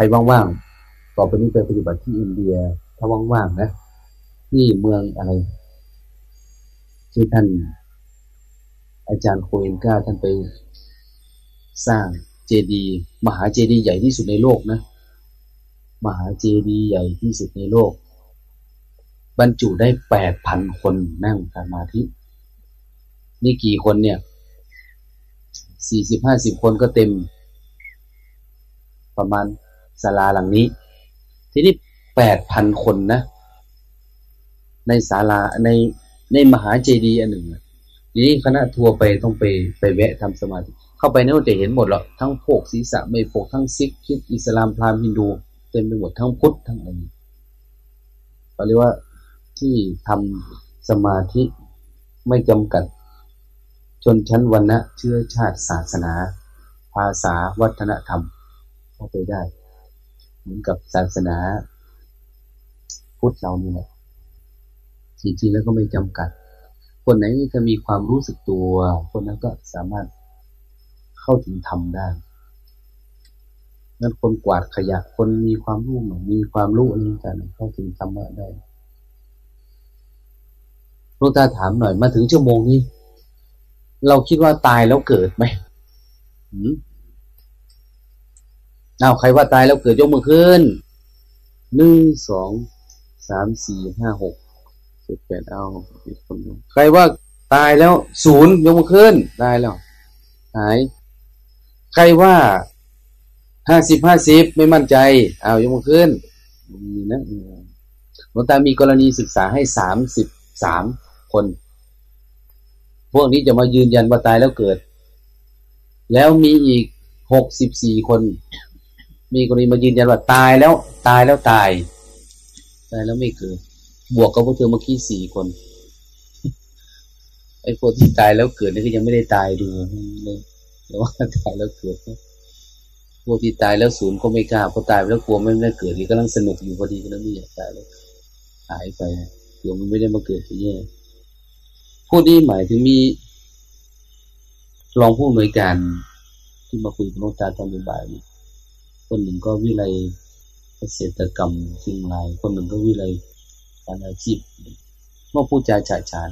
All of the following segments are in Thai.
รว่างๆ ต่อไปนี้ไปปฏิบัติที่อินเดีย ถ้าว่างๆนะ ที่เมืองอะไรที่ท่านอาจารย์โคเอนกาท่านไปสร้างเจดีย์มหาเจดีย์ใหญ่ที่สุดในโลกนะ มหาเจดีย์ใหญ่ที่สุดในโลก บรรจุได้แปดพันคนนั่งสมาธิ นี่กี่คนเนี่ยสี่สิบห้าสิบคนก็เต็มประมาณ ศาลาหลังนี้ ทีนี้แปดพันคนนะ ในศาลาในในมหาเจดีย์อันหนึ่งทีนี้คณะทัวร์ไปต้องไปไปแวะทำสมาธิเข้าไปนี่นจะเห็นหมดหรอกทั้งพวกศีรษะไม่พวกทั้งซิกคิดอิสลามพราหมณ์ฮินดูเต็มไปหมดทั้งพุทธทั้งอะไรเขาเรียกว่าที่ทำสมาธิไม่จำกัด ชนชั้นวรรณะเชื้อชาติศาสนา ภาษาวัฒนธรรมเข้าไปได้ มือนกับศาสนาพุทธเรานี่แหละจริงๆแล้วก็ไม่จำกัด คนไหนจะมีความรู้สึกตัว คนนั้นก็สามารถเข้าถึงธรรมได้นั้นคนกวาดขยะคนมีความรู้มีความรู้อะไรกันเข้าถึงธรรมะได้ลวงตาถามหน่อยมาถึงชั่วโมงนี้ เราคิดว่าตายแล้วเกิดไหม เอาใครว่าตายแล้วเกิดยกมือขึ้นหนึ่งสองสามสี่ห้าหกเจ็ดแปดเอาคนใครว่าตายแล้วศูนย์ยกมือขึ้นตายแล้วหาย ใครว่าห้าสิบห้าสิบไม่มั่นใจ เอายกมือขึ้นมีนะหลวงตามีกรณีศึกษาให้สามสิบสามคน พวกนี้จะมายืนยันว่าตายแล้วเกิด แล้วมีอีกหกสิบสี่คน มีกรณีมายืนยันว่าตายแล้วตายแล้วตายตายแล้วไม่เกิดบวกกับพวกเธอเมื่อกี้สี่คนไอ้พวกที่ตายแล้วเกิดนี่ก็ยังไม่ได้ตายดูเลยแต่ว่าตายแล้วเกิดพวกที่ตายแล้วศูนย์ก็ไม่กล้าเพราะตายแล้วกลัวไม่ได้เกิดนี่กำลังสนุกอยู่พอดีก็แล้วไม่อยากตายแล้วหายไปเดี๋ยวมันไม่ได้มาเกิดที่นี่ผู้นี้หมายถึงมีรองผู้อำนวยการที่มาคุยกับน้องตาตอนบ่ายนี่ คนหนึ่งก็วิไลเกษตรกรรมเชียงราย คนหนึ่งก็วิไลการอาชีพเมื่อพูดจาฉาฉาน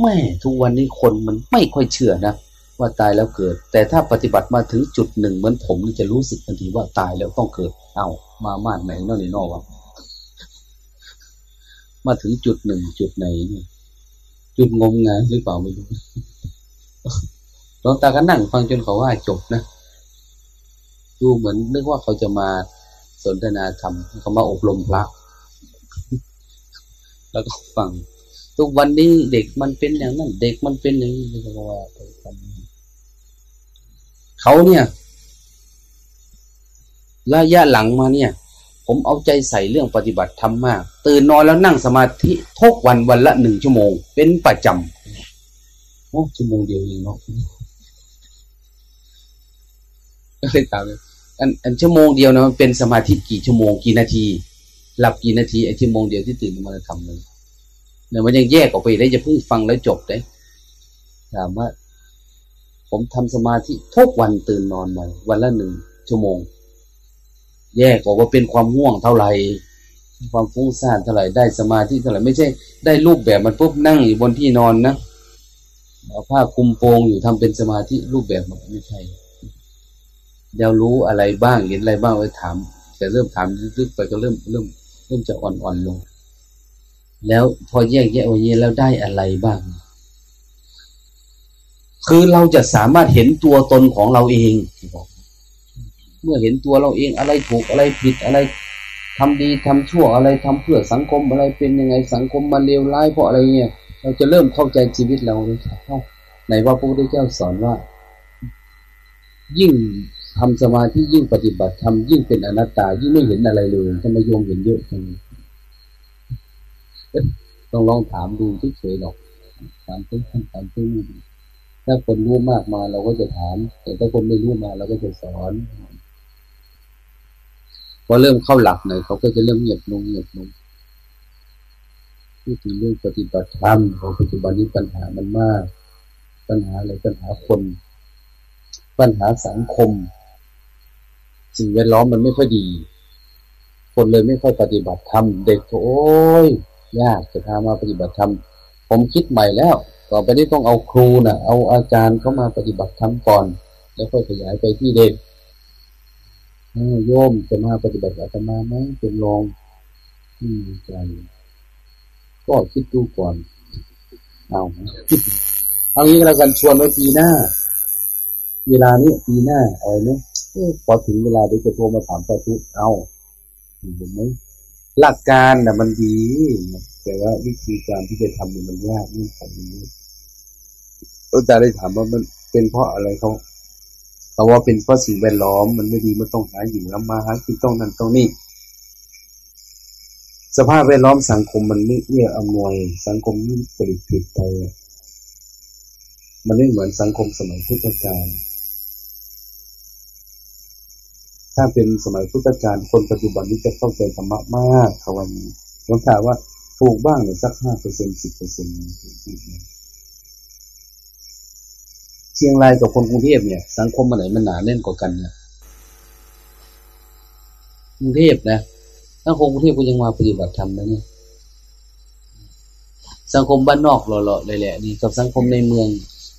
แม่ทุกวันนี้คนมันไม่ค่อยเชื่อนะว่าตายแล้วเกิด แต่ถ้าปฏิบัติมาถึงจุดหนึ่งเหมือนผมนี่จะรู้สึกทันทีว่าตายแล้วต้องเกิด เอา้ามามาดไหนนอกนี่นอกวะมาถึงจุดหนึ่งจุดไหนเนี่ยจุดงมงายหรือเปล่าไม่รู้หลวงตาก็นั่งฟังจนเขาว่าจบนะ ดูเหมือนนึกว่าเขาจะมาสนทนาธรรมเขามาอบรมพระ แล้วก็ฟัง ทุกวันนี้เด็กมันเป็นอย่างนั้น เด็กมันเป็นอย่างนี้เขาว่าไปเขาเนี่ยระยะหลังมาเนี่ย ผมเอาใจใส่เรื่องปฏิบัติธรรมมาก ตื่นนอนแล้วนั่งสมาธิทุกวันวันละหนึ่งชั่วโมง เป็นประจำโอ้ชั่วโมงเดียวเองเนาะก็เลยถาม อันอันชั่วโมงเดียวนะมันเป็นสมาธิกี่ชั่วโมงกี่นาทีหลับกี่นาทีไอ้ชั่วโมงเดียวที่ตื่นมาทำเลยเนี่ยมันยังแยกออกไปได้จะเพิ่งฟังแล้วจบได้ถามว่า ผมทำสมาธิทุกวันตื่นนอนมาวันละหนึ่งชั่วโมง แยกออกว่าเป็นความง่วงเท่าไหร่ความฟุ้งซ่านเท่าไหร่ได้สมาธิเท่าไหร่ไม่ใช่ ได้รูปแบบมันปุ๊บนั่งอยู่บนที่นอนนะเอาผ้าคลุมโปงอยู่ทำเป็นสมาธิรูปแบบมันไม่ใช่ เดี๋ยวรู้อะไรบ้างเห็นอะไรบ้างไปถาม แต่เริ่มถามลึกๆไปก็เริ่มเริ่มเริ่มจะอ่อนๆลง แล้วพอแยกแยะวันนี้แล้วได้อะไรบ้าง คือเราจะสามารถเห็นตัวตนของเราเองเมื่อเห็นตัวเราเองอะไรถูกอะไรผิดอะไรทำดีทำชั่วอะไรทำเพื่อสังคมอะไรเป็นยังไงสังคมมันเลวร้ายเพราะอะไรเนี่ย เราจะเริ่มเข้าใจชีวิตเราเลยครับไหนว่าพระพุทธเจ้าสอนว่า ยิ่ง ทำสมาธิยิ่งปฏิบัติทำยิ่งเป็นอนัตตา ยิ่งไม่เห็นอะไรเลยทำไมโยมเห็นเยอะจังต้องลองถามดูเฉยๆหรอก ถามต้นถามต้นถ้าคนรู้มากมาเราก็จะถาม แต่ถ้าคนไม่รู้มาเราก็จะสอนพอเริ่มเข้าหลักหน่อยเขาก็จะเริ่มเงียบลงเงียบลงพูดถึงเรื่องปฏิบัติธรรมของปัจจุบันนี้ปัญหามันมาก ปัญหาอะไรปัญหาคน ปัญหาสังคม สิ่งแวดล้อมมันไม่ค่อยดี คนเลยไม่ค่อยปฏิบัติธรรมเด็กโอ้ยยากจะพามาปฏิบัติธรรมผมคิดใหม่แล้ว ต่อไปนี้ต้องเอาครูนะ่ะ เอาอาจารย์เข้ามาปฏิบัติธรรมก่อน แล้วค่อยขยายไปที่เด็กโยมจะมาปฏิบัติอาตมาไหมเป็นรองที่ใจก็คิดดูก่อน เอาเอางี้เรากันชวนไว้ปีหน้า เวลานี้ปีหน้าอะไรเนี่ย พอถึงเวลาเดี๋ยวจะโทรมาถามประทุเอาเห็นไหมหลักการน่ะมันดี แต่ว่าวิธีการที่จะทำมันยากนี่ผมนี้อาจารย์ได้ถามว่ามันเป็นเพราะอะไรเขาแต่ว่าเป็นเพราะสิ่งแวดล้อม มันไม่ดีมันต้องหาอยู่แล้วมาหาที่ต้องนั่นต้องนี่สภาพแวดล้อมสังคมมันไม่เอื้ออำนวย สังคมนี่ผลิตผิดไป มันไม่เหมือนสังคมสมัยพุทธกาล ถ้าเป็นสมัยพุทธกาลคนปัจจุบันนี้จะเข้าใจธรรมะมากคำวันนี้ผมถามว่าถูกบ้างหรือสักห้าเปอร์เซ็นสิบเปอร์เซ็นต์เชียงรายกับคนกรุงเทพเนี่ย สังคมมันไหนมันหนาแน่นกว่ากันเนี่ยกรุงเทพนะสังคมกรุงเทพก็ยังมาปฏิบัติธรรมนะเนี่ยสังคมบ้านนอกหล่อๆเลยแหละนี่กับสังคมในเมือง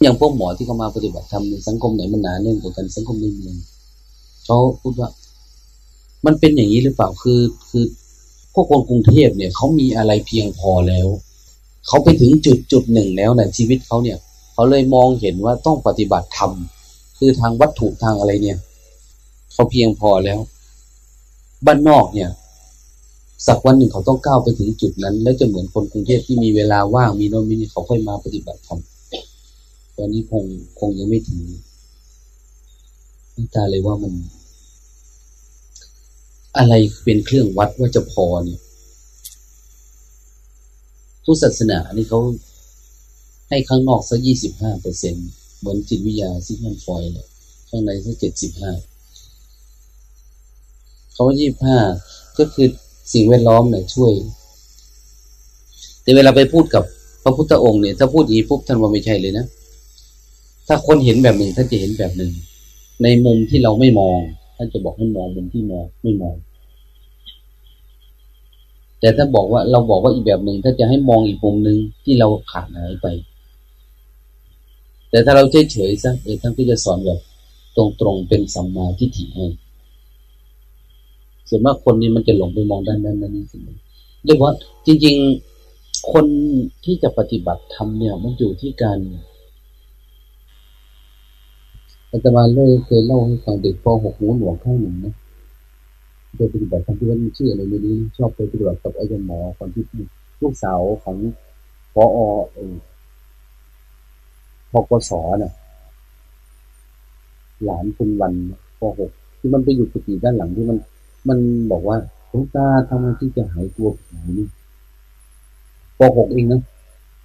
อย่างพวกหมอที่เขามาปฏิบัติธรรมในสังคมไหนมันหนาแน่นกว่ากันสังคมในเมือง เขาพูดว่า มันเป็นอย่างนี้หรือเปล่าคือคือพวกคนกรุงเทพเนี่ยเขามีอะไรเพียงพอแล้วเขาไปถึงจุดจุดหนึ่งแล้วนะชีวิตเขาเนี่ยเขาเลยมองเห็นว่าต้องปฏิบัติธรรมคือทางวัตถุทางอะไรเนี่ยเขาเพียงพอแล้ว บ้านนอกเนี่ย สักวันหนึ่งเขาต้องก้าวไปถึงจุดนั้น แล้วจะเหมือนคนกรุงเทพที่มีเวลาว่างมีโน้นมีนี่เขาค่อยมาปฏิบัติธรรมตอนนี้คงคงยังไม่ถึง ตาเลยว่ามัน อะไรเป็นเครื่องวัดว่าจะพอเนี่ยผู้ศาสนานี่เขาให้ข้างนอกสักยี่สิบห้าเปอร์เซ็นเหมือนจิตวิทยาซิกมันฟอยเลยข้างในสักเจ็ดสิบห้าเขายี่ห้าก็คือสิ่งแวดล้อมเนี่ยช่วย แต่เวลาไปพูดกับพระพุทธองค์เนี่ย ถ้าพูดอีปุ๊บท่านว่าไม่ใช่เลยนะ ถ้าคนเห็นแบบหนึ่งท่านจะเห็นแบบหนึ่ง ในมุมที่เราไม่มองท่านจะบอกให้มองมุมที่มองไม่มอง แต่ถ้าบอกว่าเราบอกว่าอีกแบบหนึ่งถ้าจะให้มองอีกมุมหนึ่งที่เราขาดหายไป แต่ถ้าเราเฉยเฉยซะเออท่านก็จะสอนแบบตรงๆเป็นสัมมาทิฏฐิให้ส่วนมากคนนี้มันจะหลงไปมองด้านนั้นนั่นนี่สิเรียกว่าจริง ๆ คนที่จะปฏิบัติธรรมเนี่ย มันอยู่ที่การ อาจารย์เลยเคยเล่าให้ฟังเด็กป .6 หูหนวกข้างหนึ่งนะไปปฏิบัติทำที่ว่าชื่ออะไรไม่รู้ชอบไปปฏิบัติกับอาจารย์หมอคนที่ลูกสาวของพอเอพกศน่ะ หลานคุณวันป .6 ที่มันไปอยู่กุฏิด้านหลังที่มัน มันบอกว่าหลวงตาทำไมที่จะหายตัวผีนี่ป .6 เองนะ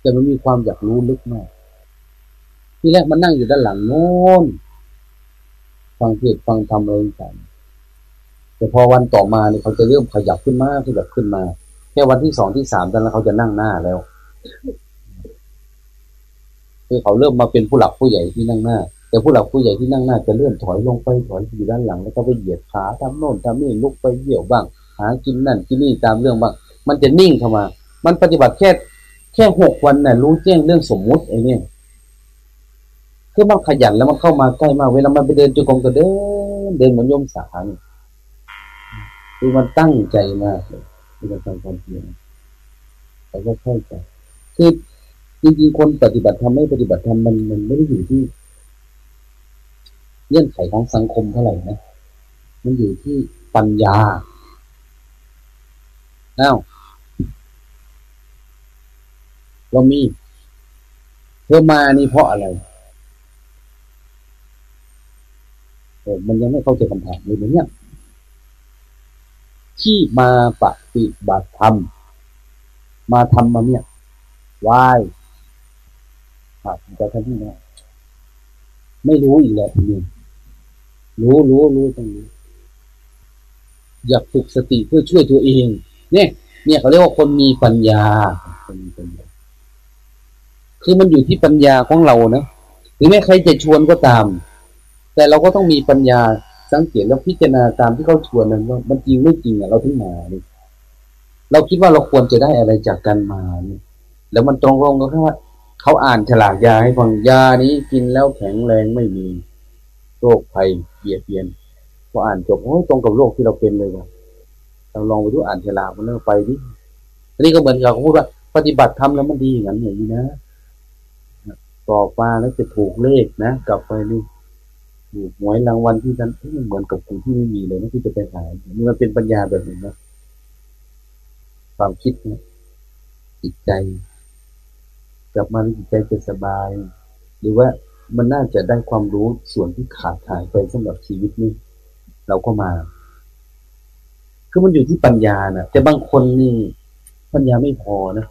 แต่มันมีความอยากรู้ลึกมากที่แรกมันนั่งอยู่ด้านหลังโน้น ฟังเทศฟังธรรมอะไรต่างแต่พอวันต่อมาเนี่ยเขาจะเริ่มขยับขึ้นมากขยับขึ้นมา แค่วันที่สองที่สามตอนนั้นเขาจะนั่งหน้าแล้วคือเขาเริ่มมาเป็นผู้หลักผู้ใหญ่ที่นั่งหน้า แต่ผู้หลักผู้ใหญ่ที่นั่งหน้าจะเลื่อนถอยลงไปถอยอยู่ด้านหลัง แล้วก็ไปเหยียดขาทำโน่นทำนี่ลุกไปเหี่ยวบ้าง หากินนั่นกินนี่ตามเรื่องบ้างมันจะนิ่งเข้ามา มันปฏิบัติแค่แค่หกวันน่ะรู้แจ้งเรื่องสมมุติไอ้นี่ คือมันขยันแล้วมันเข้ามาใกล้มากเวลามันไปเดินจุกงก็เดินเดินเหมือนโยมสารคือมันตั้งใจมากเลยที่จะทำความเพียรแต่ก็เข้าใจคือจริงๆคนปฏิบัติทำไม่ปฏิบัติทำมันมันไม่ได้อยู่ที่เงื่อนไขของสังคมเท่าไหร่นะมันอยู่ที่ปัญญาอ้าวเรามีเธอมานี่เพราะอะไร มันยังไม่เข้าใจคำถามเลยเนี่ยที่มาปฏิบัติธรรมมาทำมาเนี่ยวายครับจะทำที่ไหนไม่รู้อีกแล้วนี้รู้รู้รู้ตรงนี้ อยากฝึกสติเพื่อช่วยตัวเอง เนี่ย เนี่ยเขาเรียกว่าคนมีปัญญาคนมีปัญญา คือมันอยู่ที่ปัญญาของเรานะหรือแม้ใครจะชวนก็ตาม แต่เราก็ต้องมีปัญญาสังเกตแล้วพิจารณาตามที่เขาชวนนั้นว่ามันจริงไม่จริงอะเราถึงมาเนี่ยเราคิดว่าเราควรจะได้อะไรจากการมาเนี่ยแล้วมันตรงรงกับว่าเขาอ่านฉลากยาให้ฟังยานี้กินแล้วแข็งแรงไม่มีโรคภัยเบียดเบียนพออ่านจบโอ้ตรงกับโรคที่เราเป็นเลยว่ะเราลองไปดูอ่านฉลากมันเริ่มไปดิทีนี้ก็เหมือนกับเขาพูดว่า ปฏิบัติทำแล้วมันดีอย่างนั้นอย่างนี้นะต่อมาแล้วจะถูกเลขนะ กลับไปนี่ ถูกหวยรางวัลที่นั้นเหมือนกับสิ่งที่ไม่มีเลยนะที่จะไปหานี่มันเป็นปัญญาแบบนี้นะความคิดนะจิตใจ กลับมาจิตใจจะสบาย หรือว่ามันน่าจะได้ความรู้ส่วนที่ขาดหายไปสำหรับชีวิตนี้ เราก็มา คือมันอยู่ที่ปัญญานะแต่บางคนนี่ปัญญาไม่พอนะ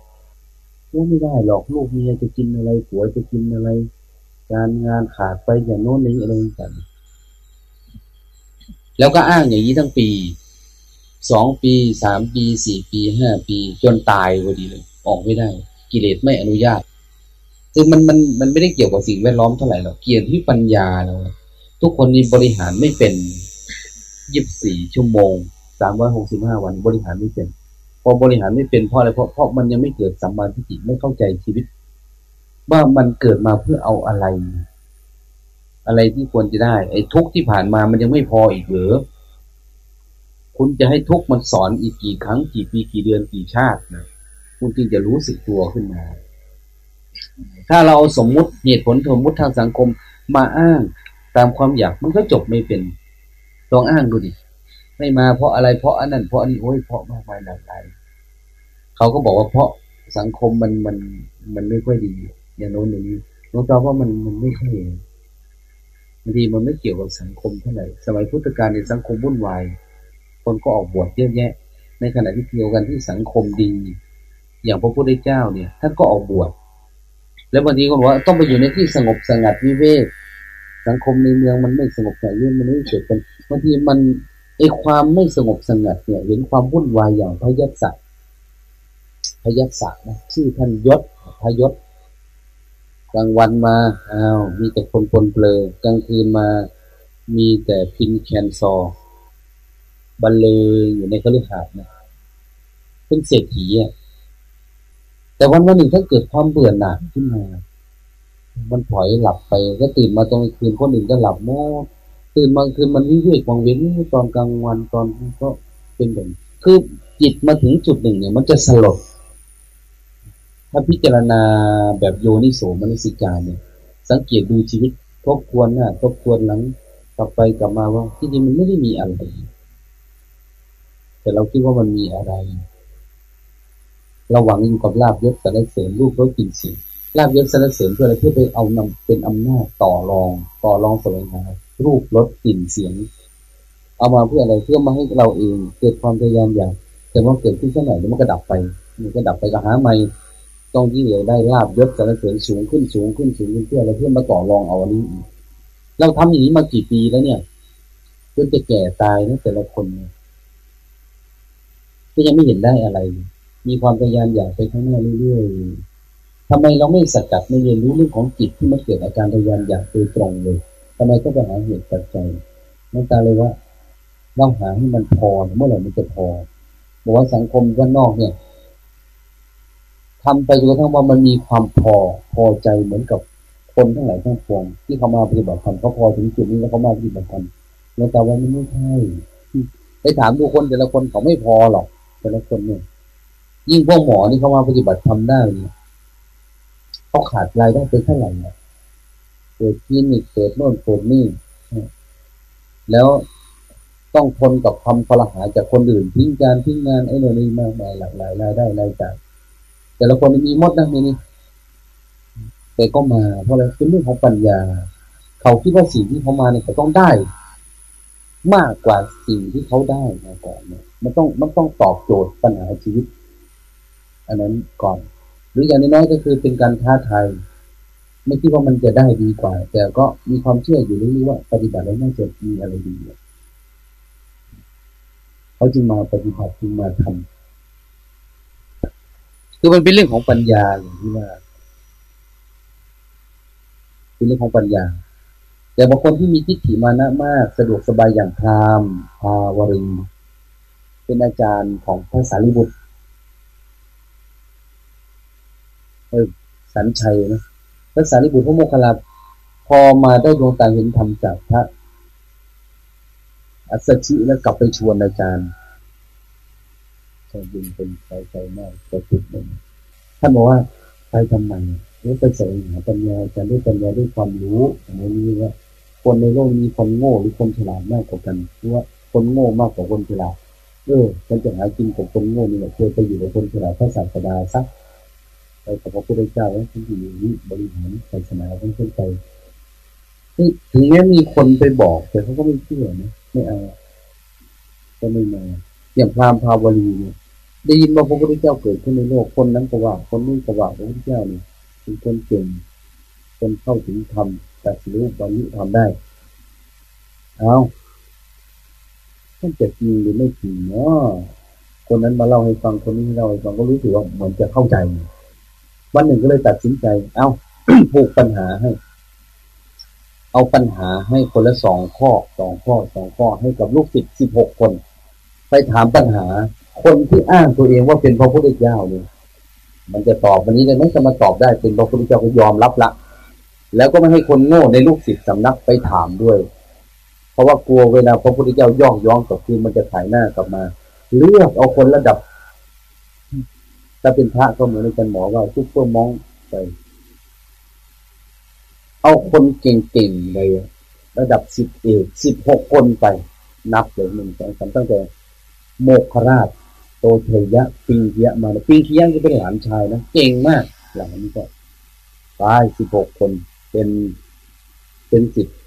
ว่าไม่ได้หรอกลูกเมียจะกินอะไรผัวจะกินอะไร การงานขาดไปอย่างโน้นนี้อะไรต่างแล้วก็อ้างอย่างนี้ทั้งปี สองปี สามปี สี่ปี ห้าปี จนตายพอดีเลย ออกไม่ได้ กิเลสไม่อนุญาตคือมันมันมันไม่ได้เกี่ยวกับสิ่งแวดล้อมเท่าไหร่หรอก เกี่ยวที่ปัญญาเราทุกคนนี้บริหารไม่เป็นยี่สิบสี่ชั่วโมง สามร้อยหกสิบห้าวันบริหารไม่เป็น พอบริหารไม่เป็นเพราะอะไร เพราะเพราะมันยังไม่เกิดสัมมาทิฏฐิไม่เข้าใจชีวิต ว่ามันเกิดมาเพื่อเอาอะไร อะไรที่ควรจะได้ ไอ้ทุกที่ผ่านมามันยังไม่พออีกเหรอคุณจะให้ทุกมันสอนอีกกี่ครั้งกี่ปีกี่เดือนกี่ชาตินะคุณจึงจะรู้สึกตัวขึ้นมา ถ้าเราสมมุติเหตุผลสมมุติทางสังคมมาอ้างตามความอยากมันก็จบไม่เป็นลองอ้างดูดิไม่มาเพราะอะไรเพราะอันนั้นเพราะอันนี้โอ้ยเพราะมากมายหลากหลายเขาก็บอกว่าเพราะสังคมมันมันมันไม่ค่อยดี อย่างโน้นอย่างนี้น้องตอบว่ามันมันไม่ค่บางทีมันไม่เกี่ยวกับสังคมเท่าไหร่สมัยพุทธกาลในสังคมวุ่นวาย คนก็ออกบวชเยอะแยะ ในขณะที่เกี่ยวกันที่สังคมดี อย่างพระพุทธเจ้าเนี่ยท่านก็ออกบวชแล้วบางทีก็บอกว่าต้องไปอยู่ในที่สงบสงัดวิเวกสังคมในเมืองมันไม่สงบสงัดเรื่องมันไม่เกิดเป็นบางทีมันไอความไม่สงบสงัดเนี่ย เห็นความวุ่นวายอย่างพยัสสะพยัสสะนะชื่อท่านยศพยศ กลางวันมาอ้าวมีแต่คนปนเปลือกลางคืนมา มีแต่พินแคนซอบรรเลงอยู่ในคฤหาสน์นะเป็นเศรษฐีอะแต่วันวันหนึ่งถ้าเกิดความเบื่อหน่ายขึ้นมา มันถอยหลับไป ก็ตื่นมาตรงคืนคนอื่นก็หลับโมตื่นบางคืนมันวิเวกวังเว้นตอนกลางวันตอนก็เป็นแบบคือจิตมาถึงจุดหนึ่งเนี่ย มันจะสลด ถ้าพิจารณาแบบโยนิโสมนสิการเนี่ย สังเกตดูชีวิตทบทวนหน้าทบทวนหลังกลับไปกลับมาว่าที่จริงมันไม่ได้มีอะไร แต่เราคิดว่ามันมีอะไรเราหวังอยู่กับลาบยศสรรเสริญรูปรสกลิ่นเสียงลาบยศสรรเสริญเพื่ออะไรเพื่อไปเอานำเป็นอำนาจต่อรอง ต่อรองสวงหารูปรสกลิ่นเสียง เอามาเพื่ออะไรเพื่อมาให้เราเอง เกิดความพยายามอย่างแต่ว่าเกิดขึ้นเท่าไหร่มันก็ดับไป มันก็ดับไปก็หาใหม่ ต้องที่เหลือได้ลาบยศสรรเสริญสูงขึ้นสูงขึ้นสูงขึ้นเพื่ออะไรเพื่อมาต่อรองเอาอันนี้เราทำอย่างนี้มากี่ปีแล้วเนี่ยจนจะแก่ตายนะแต่ละคนก็ยังไม่เห็นได้อะไร มีความพยายามอยากไปข้างหน้าเรื่อยๆทำไมเราไม่สกัดไม่เรียนรู้เรื่องของจิตที่มันเกิดอาการพยายามอยากโดยตรงเลยทำไมต้องไปหาเหตุปัจจัยนั่นตาเลยว่าเราหาให้มันพอเมื่อไหร่มันจะพอบอกว่าสังคมด้านนอกเนี่ย ทำไปจนกระทั่งว่ามันมีความพอพอใจเหมือนกับคนทั้งหลายทั้งปวงที่เขามาปฏิบัติธรรมเขาพอถึงจุดนี้แล้วเขามาปฏิบัติธรรมแล้วแต่ว่ามันไม่ใช่ไปถามดูคนแต่ละคนเขาไม่พอหรอกแต่ละคนเนี่ย ยิ่งพวกหมอนี่เขามาปฏิบัติทำได้เนี่ยเขาขาดรายได้ไปเท่าไหร่เนี่ยเปิดคลินิกเปิดโน่นเปิดนี่แล้วต้องทนกับคำพลหาจากคนอื่นทิ้งการทิ้งงานไอ้เรื่องนี้มากมายหลากหลายรายได้รายจ่าย แต่ละคนมีมดนะนี่แต่ก็มา เพราะอะไรเป็นเรื่องของปัญญา เขาคิดว่าสิ่งที่เขามาเนี่ยเขาต้องได้ มากกว่าสิ่งที่เขาได้มาก่อนเนี่ยมันต้องมันต้องตอบโจทย์ปัญหาชีวิต อันนั้นก่อน หรืออย่างน้อยก็คือเป็นการท้าทายไม่คิดว่ามันจะได้ดีกว่า แต่ก็มีความเชื่ออยู่เรื่อยๆว่า ปฏิบัติแล้วน่าจะมีอะไรดีเขาจึงมาปฏิบัติจึงมาทำ คือมันเป็นเรื่องของปัญญาอย่างที่ว่าเป็นเรื่องของปัญญา แต่บางคนที่มีทิฏฐิมานะมาก สะดวกสบายอย่างพรามพาวริงเป็นอาจารย์ของพระสารีบุตรเออสันชัยนะพระสารีบุตรพระโมคคัลลาพอมาได้ดวงตาเห็นธรรมจากพระอัศชิแล้วกลับไปชวนอาจารย์ ชอบบินเป็นใจใจมากแต่ติดเลยท่านบอกว่าไปทำไมรู้ไปแสวงหาปัญญาจะได้ปัญญาด้วยความรู้อย่างนี้ว่าคนในโลกมีคนโง่หรือคนฉลาดมากกว่ากันเพราะว่าคนโง่มากกว่าคนฉลาดเออฉันจะหากินกับคนโง่นี่แหละเคยไปอยู่กับคนฉลาดพระศาสดาซักไปกับพระพุทธเจ้าแล้วที่อยู่นี่บริหารศาสนาทั้งขึ้นไปถึงแม้มีคนไปบอก แต่เขาก็ไม่เชื่อนะไม่เอาก็ไม่มาอย่างพราหมณ์ภาวลีเนี่ย ได้ยินว่าพระพุทธเจ้าเกิดขึ้นในโลกคนนั้นก็ว่า คนนี้ก็ว่าพระพุทธเจ้าเนี่ยเป็นคนเก่งคนเข้าถึงธรรมแต่รู้บรรลุธรรมได้เอามันจะจริงหรือไม่จริงเนาะคนนั้นมาเล่าให้ฟังคนนี้เล่าให้ฟังก็รู้สึกว่าเหมือนจะเข้าใจ วันหนึ่งก็เลยตัดสินใจ เอาผูกปัญหาให้ เอาปัญหาให้คนละสองข้อสองข้อสองข้อให้กับลูกศิษย์สิบหกคน ไปถามปัญหา คนที่อ้างตัวเองว่าเป็นพระพุทธเจ้าเนี่ยมันจะตอบวันนี้ได้ไหมจะมาตอบได้เป็นพระพุทธเจ้าก็ยอมรับละแล้วก็ไม่ให้คนโง่ในลูกศิษย์สำนักไปถามด้วย เพราะว่ากลัวเวลาพระพุทธเจ้าย่องย้องกับคือมันจะถ่ายหน้ากลับมา เลือกเอาคนระดับ ถ้าเป็นพระก็เหมือนกันหมอว่าทุกเพื่อมองไป เอาคนเก่งๆเลยระดับสิบเอกสิบหกคนไป นับเลยหนึ่งสองสามตั้งแต่โมกขราช โตเทยะปิงเคียมาปิงเคียก็เป็นหลานชายนะเก่งมากหลานนี่ก็ตายสิบหกคนเป็นเป็นสิทธิ์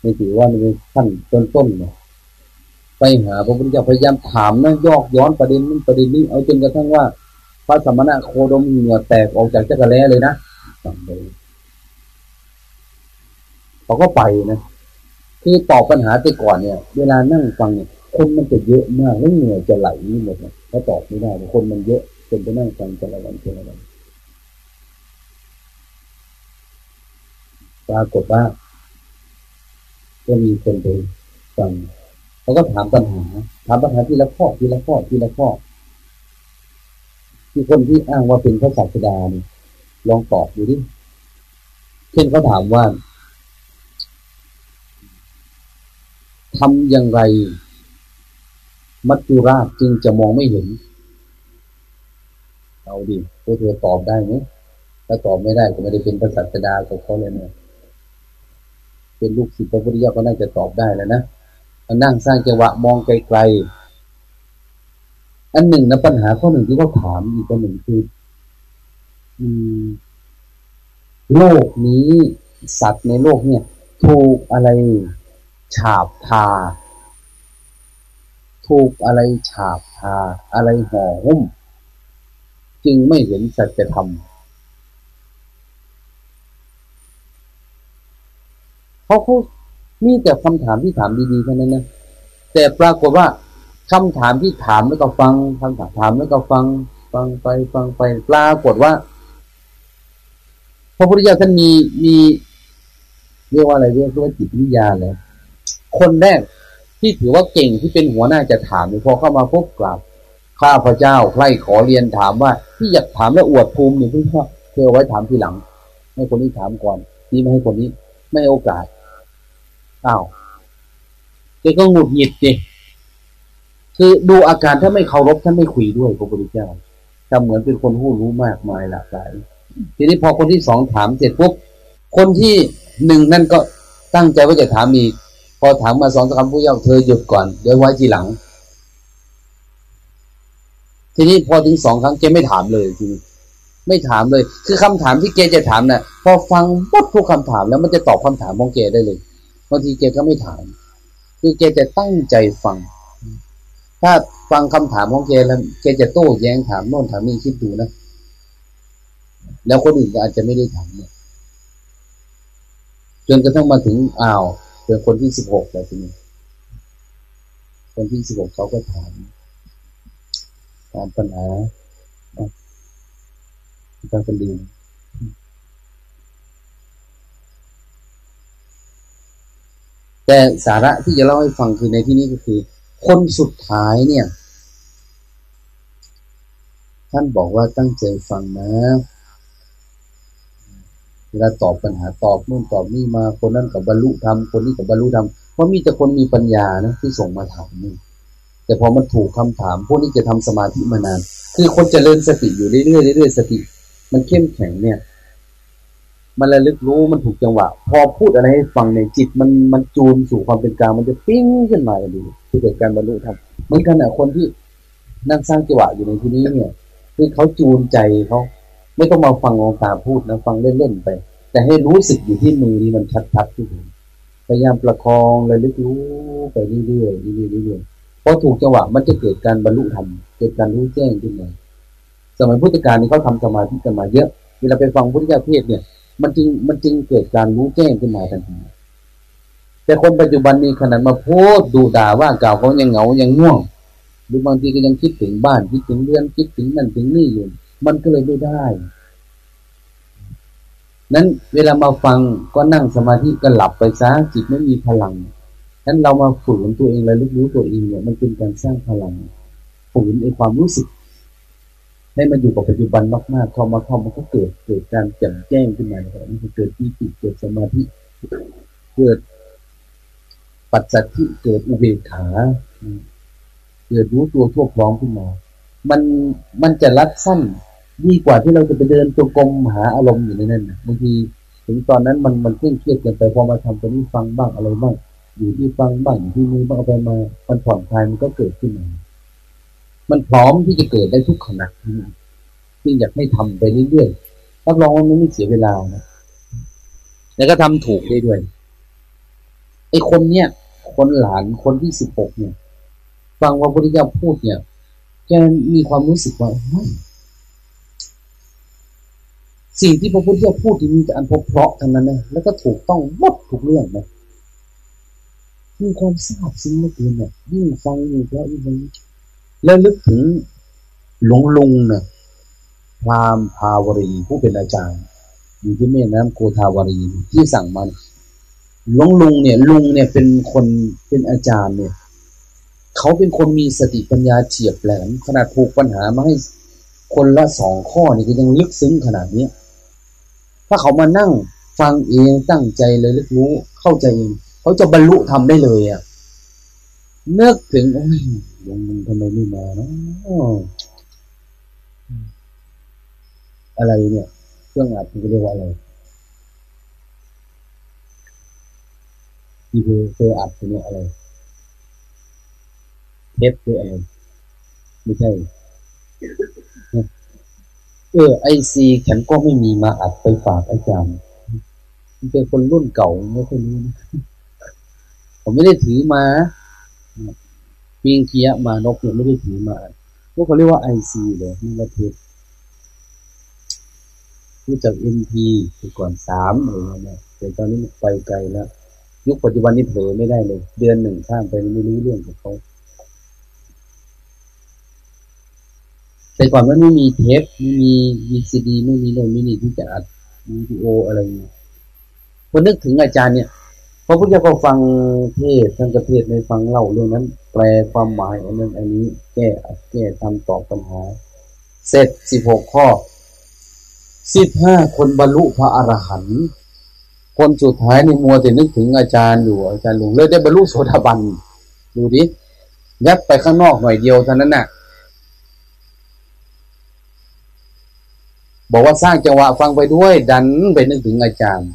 ในถือว่าในขั้นต้นต้นเนี่ยไปหาพระพุทธเจ้าพยายามถามนะยอกย้อนประเด็นนั้นประเด็นนี้เอาจนกระทั่งว่า พระสมณะโคดมเหงื่อแตกออกจากจักรแล้เลยนะฟังเลยเขาก็ไปนะคือตอบปัญหาไปก่อนเนี่ย เวลานั่งฟังเนี่ย คนมันจะเยอะมากแล้วเหงื่อจะไหลหมดเลยถ้าตอบไม่ได้คนมันเยอะจนไปนั่งฟังแต่ละวันแต่ละวันปรากฏว่าก็มีคนไปฟังเขาก็ถามปัญหา ถามปัญหาทีละข้อทีละข้อทีละข้อที่คนที่อ้างว่าเป็นพระศาสดาเนี่ยลองตอบดูดิเช่นเขาถามว่าทำอย่างไร มัจจุราชจึงจะมองไม่เห็น เอาดิพวกเธอตอบได้ไหมถ้าตอบไม่ได้ก็ไม่ได้เป็นพระศาสดาของเขาเลยเนี่ยเป็นลูกศิษย์พระพุทธเจ้าก็น่าจะตอบได้แล้วนะนั่งสร้างจังหวะมองไกลๆ อันหนึ่งนะปัญหาข้อหนึ่งที่เขาถามอีกข้อหนึ่งคือโลกนี้สัตว์ในโลกเนี่ย ถูกอะไรฉาบทา ถูกอะไรฉาบทาอะไรห่อหุ้ม จึงไม่เห็นสัจธรรมเขาเขามีแต่คำถามที่ถามดีๆแค่นั้นนะแต่ปรากฏว่าคำถามที่ถามแล้วก็ฟังคำถามถามแล้วก็ฟัง ฟังไปฟังไปปรากฏว่าพระพุทธเจ้าท่านมีมีเรียกว่าอะไรเรียกว่าจิตวิญญาณเลยคนแรก ที่ถือว่าเก่งที่เป็นหัวหน้าจะถามพอเข้ามาพบกราบข้าพระเจ้าใครขอเรียนถามว่าที่อยากถามแล้วอวดภูมิเนี่ยเพื่อเธอไว้ถามทีหลัง ให้คนนี้ถามก่อนนี่ไม่ให้คนนี้ ไม่โอกาสอ้าวแกก็หงุดหงิดดิคือดูอาการถ้าไม่เคารพท่านไม่คุยด้วยพระพุทธเจ้าทำเหมือนเป็นคนผู้รู้มากมายหลากหลายทีนี้พอคนที่สองถามเสร็จปุ๊บคนที่หนึ่งนั่นก็ตั้งใจว่าจะถามอีก พอถามมาสองคำผู้เย้าเธอหยุดก่อนเดี๋ยวไว้ทีหลัง ทีนี้พอถึงสองครั้งแกไม่ถามเลยทีนี้ไม่ถามเลย คือคำถามที่แกจะถามนะ่ะ พอฟังหมดทุกคำถามแล้วมันจะตอบคำถามของแกได้เลยบางทีแกก็ไม่ถาม คือแกจะตั้งใจฟัง ถ้าฟังคำถามของแกแล้วแกจะโต้แย้งถามโน่นถามนี่คิดดูนะแล้วคนอื่นก็อาจจะไม่ได้ถามเนี่ยจนกระทั่งมาถึงอ้าว เป็นคนที่สิบหกแล้วทีนี้คนที่สิบหกเขาก็ถามถามปัญหาการสดีแต่สาระที่จะเล่าให้ฟังคือในที่นี้ก็คือ คนสุดท้ายเนี่ย ท่านบอกว่าตั้งใจฟังนะ เวลาตอบปัญหาตอบนู่นตอบนี่มาคนนั้นกับบรรลุธรรมคนนี้กับบรรลุธรรมเพราะมีแต่คนมีปัญญานะที่ส่งมาถามนี่แต่พอมันถูกคำถาม พวกนี้จะทำสมาธิมานาน คือคนจเจริญสติอยู่เรื่อยๆเรื่อยๆสติ มันเข้มแข็งเนี่ย มันระลึกรู้มันถูกจังหวะ พอพูดอะไรให้ฟังในจิตมันมันจูนสู่ความเป็นกลางมันจะปิ้งขึ้นมาเลยที่เกิดการบรรลุธรรมเหมือนกันอะคนที่นั่งสร้างจังหวะอยู่ในที่นี้เนี่ย คือเขาจูนใจเขา ไม่ต้องมาฟังองตาพูดนะฟังเล่นๆไป แต่ให้รู้สึกอยู่ที่มือนี่มันชัดๆที่หูพยายามประคองเลยลึกรู้ไปเรื่อยๆเรื่อยๆเรื่อยๆพอถูกจังหวะมันจะเกิดการบรรลุธรรมเกิดการรู้แจ้งขึ้นมาสมัยพุทธกาลนี่เขาทาสมาธิกันมาเยอะเวลาไปฟังพุทธเจ้าเทศเนี่ย มันจึงมันจึงเกิดการรู้แจ้งขึ้นมาทันทีแต่คนปัจจุบันนี้ขนาดมาโพดดูด่าว่ากล่าวเขายังเหงายังง่วงหรือบางทีก็ยังคิดถึงบ้านคิดถึงเรื่อนคิดถึงนั่นถึงนี่อยู่ มันก็เลยไม่ได้นั้นเวลามาฟังก็นั่งสมาธิก็หลับไปซะจิตไม่มีพลังนั้นเรามาฝืนตัวเองและลึกรู้ตัวเองเนี่ยมันเป็นการสร้างพลังฝืนในความรู้สึก ให้มันอยู่กับปัจจุบันมากๆเข้ามาเข้ามันก็เกิดเกิดการแจ่มแจ้งขึ้นมาครับมันเกิดที่จิตเกิดสมาธิเกิดปัจจัยที่เกิดอุเบกขาเกิดรู้ตัวทั่วพร้อมขึ้นมา มันมันจะรัดสั้น ดีกว่าที่เราจะไปเดินตัวกลมหาอารมณ์อยู่ในนั้นบางทีถึงตอนนั้นมันมันเคร่งเครียดเกินไปพอมาทำตัวนี้ฟังบ้างอะไรบ้างอยู่ที่ฟังบ้างอยู่ที่มือบ้างไปมามันผ่อนคลายมันก็เกิดขึ้นมามันพร้อมที่จะเกิดได้ทุกขณะที่อยากให้ทำไปเรื่อยๆรับรองว่ามันไม่เสียเวลานะแล้วก็ทำถูกได้ด้วยไอ้คนเนี้ยคนหลานคนที่สิบหกเนี่ย ฟังว่าพระพุทธเจ้าพูดเนี่ยแกมีความรู้สึกว่า สิ่งที่พระพุทธเจ้าพูดที่มีแต่อันพเพราะทั้งนั้นนะแล้วก็ถูกต้องหมดทุกเรื่องนะมีความทราบซึ้งไม่เกินเนี่ยยิ่งฟังยิ่งเพราะยิ่งแล้วลึกถึงหลวงลุงเนี่ยพรามภาวรีผู้เป็นอาจารย์ อยู่ที่แม่น้ำโกธาวรีที่สั่งมันหลวงลุงเนี่ย ลุงเนี่ยเป็นคนเป็นอาจารย์เนี่ยเขาเป็นคนมีสติปัญญาเฉียบแหลมขนาดถูกปัญหามาให้คนละสองข้อนี่ก็ยังลึกซึ้งขนาดนี้ ถ้าเขามานั่งฟังเองตั้งใจเลยลึกรู้เข้าใจเองเขาจะบรรลุทำได้เลยอะเนึกถึงโอ้ยลงมึงทำไมไม่มาเนาะอะไรเนี่ย เครื่องอัดมันเรียกว่าอะไรที่เธออัดตันี้อะไรเทปหรืออะไรไม่ใช่ เออไอซีฉันก็ไม่มีมาอัดไปฝากอาจารย์เป็นคนรุ่นเก่าไม่ค่อยรู้นะผมไม่ได้ถือมาปีงเคียมานกเนี่ยไม่ได้ถือมาพวกเขาเรียกว่าไอซีเลยนี่ประเทศรู้จักเอ็มพีก่อนสามอะไรเงี้ยแต่ตอนนี้ไปไกลแล้ว ยุคปัจจุบันนี้เผลอไม่ได้เลย เดือนหนึ่งข้ามไปไม่รู้เรื่องกับเขา แต่ก่อนมันไม่มีเทปไม่มีวีซีดีไม่มีโน่นไม่นี่ที่จะอัดวิดีโออะไรพอนึกถึงอาจารย์เนี่ยพระพุทธเจ้าก็ฟังเทศท่านก็เทศในฟังเล่าเรื่องนั้น แปลความหมายอันนั้นอันนี้ แก้แก้ทำตอบปัญหา เสร็จสิบหกข้อสิบห้าคนบรรลุพระอรหันต์คนสุดท้ายในมัวแต่นึกถึงอาจารย์อยู่อาจารย์หลวงเลยได้บรรลุโสดาบันดูดิยัดไปข้างนอกหน่อยเดียวเท่านั้นน่ะ บอกว่าสร้างจังหวะฟังไปด้วย ดันไปนึกถึงอาจารย์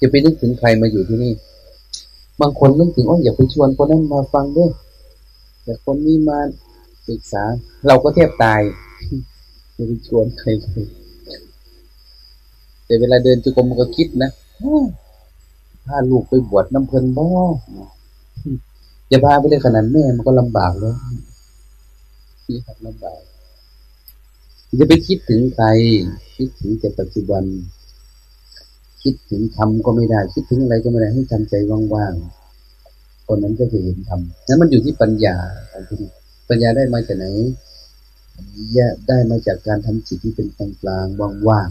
จะไปนึกถึงใครมาอยู่ที่นี่ บางคนนึกถึงว่าอย่าไปชวนคนนั้นมาฟังด้วยแต่คนนี้มาศึกษา เราก็เทียบตายจะไปชวนใครแต่เวลาเดินจุกรมก็คิดนะถ้าลูกไปบวชน้ำเพลินบ่อย่าพาไปเลยขนาดแม่มันก็ลำบากแล้วที่หักลำบาก จะไปคิดถึงใคร คิดถึงแต่ปัจจุบัน คิดถึงธรรมก็ไม่ได้ คิดถึงอะไรก็ไม่ได้ให้ทำใจว่างๆคนนั้นก็จะเห็นธรรมนั้นมันอยู่ที่ปัญญาปัญญาได้มาจากไหนแยได้มาจากการทำจิตที่เป็นกลางกลางว่าง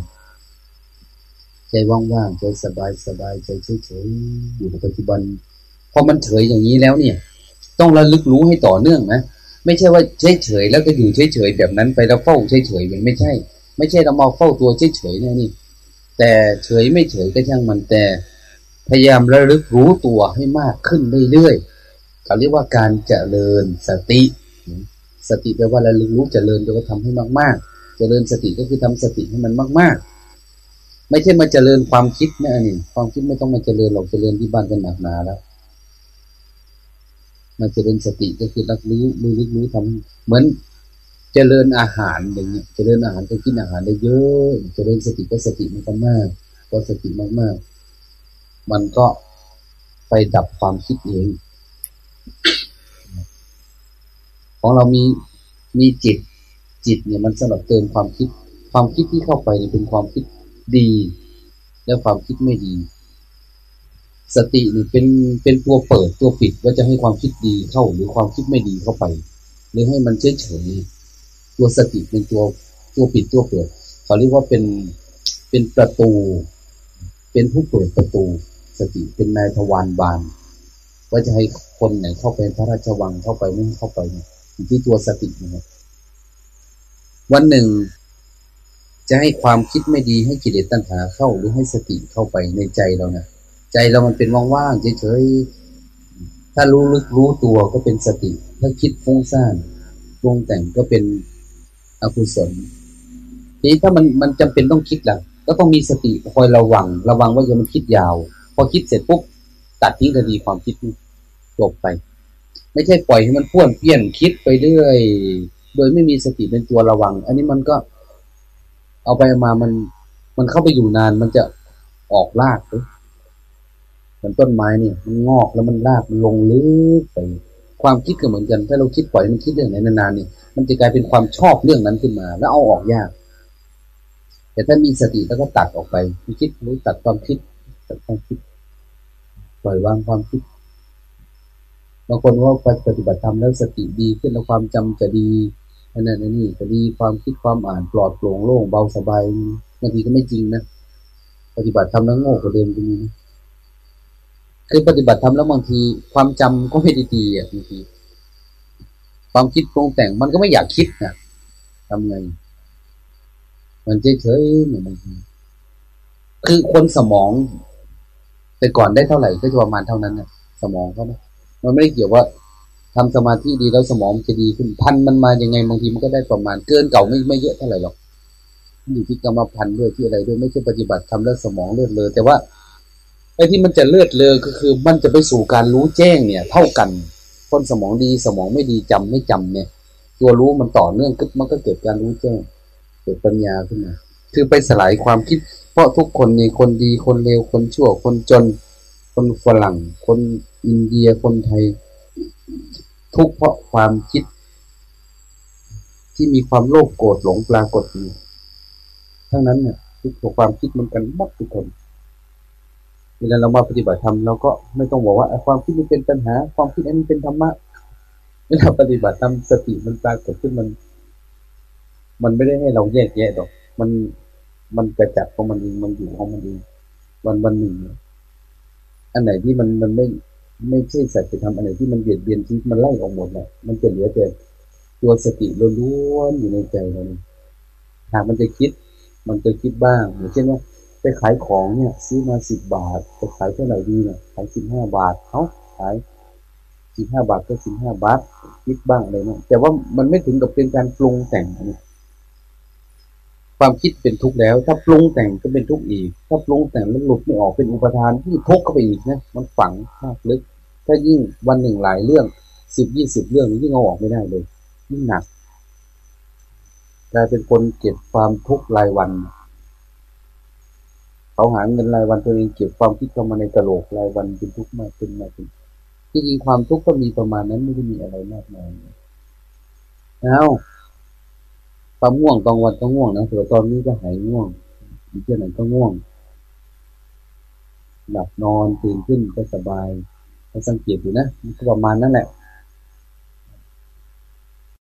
ๆใจว่างๆใจสบายสบายใจเฉยๆอยู่ในปัจจุบันพอมันเฉยอย่างนี้แล้วเนี่ย ต้องระลึกรู้ให้ต่อเนื่องนะ ไม่ใช่ว่าเฉยๆแล้วก็อยู่เฉยๆแบบนั้นไปแล้วเฝ้าเฉยๆมันไม่ใช่ ไม่ใช่เรามาเฝ้าตัวเฉยๆเนี่ยนี่ แต่เฉยไม่เฉยก็ช่างมันแต่ พยายามระลึกรู้ตัวให้มากขึ้นเรื่อยๆเขาเรียกว่าการเจริญสติ สติแปลว่าระลึกรู้เจริญแปลว่าทำให้มากๆ เจริญสติก็คือทำสติให้มันมาก ๆ ไม่ใช่มาเจริญความคิดนะนี่ความคิดไม่ต้องมาเจริญหรอกเจริญที่บ้านกันหนักหนาแล้ว มาเจริญสติก็คือรักรู้รู้รู้รู้ทำเหมือนเจริญอาหารอย่างเงี้ยเจริญอาหารก็กินอาหารได้เยอะเจริญสติก็สติมันก็มากก็สติมากๆมันก็ไปดับความคิดเองของเรามีมีจิต จิตเนี่ยมันสำหรับเติมความคิด ความคิดที่เข้าไปเนี่ยเป็นความคิดดี แล้วความคิดไม่ดี สตินี่เป็นเป็นตัวเปิดตัวปิดว่าจะให้ความคิดดีเข้าหรือความคิดไม่ดีเข้าไป หรือให้มันเฉยเฉยตัวสติเป็นตัวตัวปิดตัวเปิดเขาเรียกว่าเป็นเป็นประตู เป็นผู้เปิดประตู สติเป็นนายทวารบาน ว่าจะให้คนไหนเข้าไปพระราชวังเข้าไปไม่เข้าไปอยู่ที่ตัวสตินะครับวันหนึ่ง จะให้ความคิดไม่ดีให้กิเลสตัณหาเข้าหรือให้สติเข้าไปในใจเราเนะี่ย ใจเรามันเป็นว่างๆเฉยๆ ถ้ารู้ลึกรู้ตัวก็เป็นสติ ถ้าคิดฟุ้งซ่านปรุงแต่งก็เป็นอกุศลทีนี้ถ้ามันมันจำเป็นต้องคิดล่ะก็ต้องมีสติคอยระวัง ระวังว่าอย่ามันคิดยาว พอคิดเสร็จปุ๊บตัดทิ้งทันทีความคิดจบไป ไม่ใช่ปล่อยให้มันพ่วนเปี้ยนคิดไปเรื่อยโดยไม่มีสติเป็นตัวระวัง อันนี้มันก็ เอาไปมามัน มันเข้าไปอยู่นานมันจะออกลากเลย มือนต้นไม้เนี่ยมันงอกแล้วมันรากมันลงลึกไป ความคิดก็เหมือนกัน ถ้าเราคิดปล่อยมันคิดเรื่องไหนนานๆนี่มันจะกลายเป็นความชอบเรื่องนั้นขึ้นมา แล้วเอาออกยาก แต่ถ้ามีสติแล้วก็ตัดออกไปคิดรู้ตัดความคิดตัดความคิด ปล่อยวางความคิดบางคนว่าปฏิบัติธรรมแล้วสติดีขึ้นแล้วความจำจะดีอันนั้นนี่จะดีความคิดความอ่านปลอดโปร่งโล่งเบาสบายบางทีก็ไม่จริงนะปฏิบัติธรรมแล้วโง่กว่าเดิมก็มีนะ คือปฏิบัติทำแล้วบางทีความจำก็ไม่ดีดีอะบางทีความคิดปรุงแต่งมันก็ไม่อยากคิดนะทำไงมันเฉยๆเหมือนบางทีคือคนสมอง แต่ก่อนได้เท่าไหร่ก็จะประมาณเท่านั้นนะสมองเขานะมันไม่ได้เกี่ยวว่าทำสมาธิดีแล้วสมองจะดีขึ้นพันมันมายังไงบางทีมันก็ได้ประมาณเกินเก่าไม่ไม่เยอะเท่าไหร่หรอกอยู่ที่กรรมพันธุ์ด้วยที่อะไรด้วยไม่ใช่ปฏิบัติทำแล้วสมองเลื่อดเลยแต่ว่า อ้ที่มันจะเลือดเลอก็คือมันจะไปสู่การรู้แจ้งเนี่ย เท่ากันคนสมองดีสมองไม่ดีจำไม่จำเนี่ย ตัวรู้มันต่อเนื่องก็มันก็เกิดการรู้แจ้ง เกิดปัญญาขึ้นมาคือไปสลายความคิด เพราะทุกคนมีคนดีคนเลวคนชั่ว คนจน คนฝรั่ง คนอินเดียคนไทย ทุกเพราะความคิด ที่มีความโลภโกรธหลงปรากฏอยู่ทั้งนั้นเนี่ยทุกความคิดมันกันหมดทุกคน เวลาเรามาปฏิบัติธรรมเราก็ไม่ต้องบอกว่าความคิดมันเป็นปัญหา ความคิดอันนี้เป็นธรรมะเวลาปฏิบัติธรรมสติมันปรากฏขึ้นมัน มันไม่ได้ให้เราแยกแยะหรอก มันมันกระจัดของมันเองมันอยู่ของมันเองวันวันหนึ่งอันไหนที่มันมันไม่ไม่ใช่สัจธรรมอันไหนที่มันเบียดเบียนชีวิตมันไล่ออกหมดแหละมันจะเหลือแต่ตัวสติล้วนๆอยู่ในใจเราหากมันจะคิด มันจะคิดบ้างอย่างเช่นว่า ไปขายของเนี่ยซื้อมาสิบบาทไปขายเท่าไหร่ดีเนี่ยขายสิบห้าบาทเขาขายสิบห้าบาทก็สิบห้าบาทคิดบ้างอะไรเนี่ยแต่ว่ามันไม่ถึงกับเป็นการปรุงแต่งนี่ความคิดเป็นทุกข์แล้ว ถ้าปรุงแต่งก็เป็นทุกข์อีก ถ้าปรุงแต่งแล้วหลุดไม่ออกเป็นอุปทานที่ทุกข์เข้าไปอีกนะมันฝังมากลึก ถ้ายิ่งวันหนึ่งหลายเรื่องสิบยี่สิบเรื่องยิ่งเอาออกไม่ได้เลยยิ่งหนักกลายเป็นคนเก็บความทุกข์รายวัน เขาหาเงินรายวันตัวเองเก็บความคิดเข้ามาในกระโหลกรายวันเป็นทุกข์มากขึ้นมากขึ้นที่จริงความทุกข์ก็มีประมาณนั้นไม่ได้มีอะไรมากมายแล้วความง่วงตอนวันก็ง่วงนะแต่ตอนนี้ก็หายง่วงอีกเช่นไหนก็ง่วง หลับนอนตื่นขึ้นก็สบายก็สังเกตอยู่นะมันก็ประมาณนั้นแหละ